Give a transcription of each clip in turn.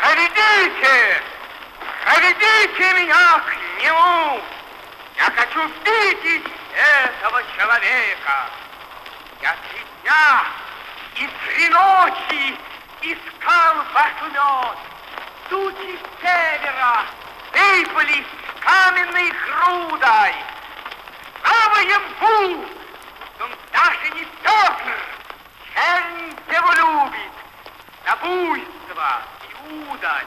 Проведите! Проведите меня к нему! Я хочу видеть этого человека. Я три дня и три ночи искал ваш мед. Тучи севера сыпались каменной грудой. Слава ему! Буйство и удаль.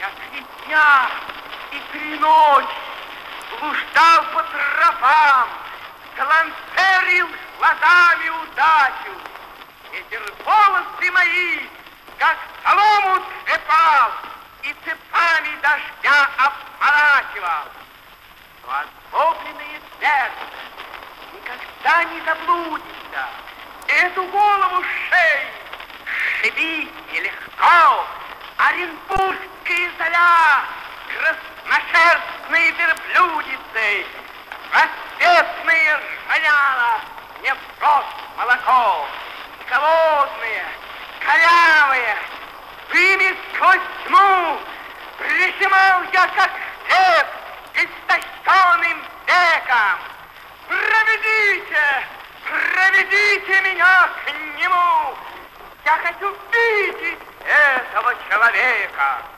Я три дня и три ночи блуждал по тропам, Талантерил глазами удачу. Ветер волосы мои, как солому трепал, И цепами дождя обморачивал. Но озлобленное сердце никогда не заблудится. Эту голову шеи Оренбургская заря, красношерстные верблюдицы, рассветные рояла, не врос молоко, голодные, корявые, ими сквозь тьму прижимал я, как хлеб, истощенным веком. Проведите, проведите меня к нему. Я хочу видеть этого человека.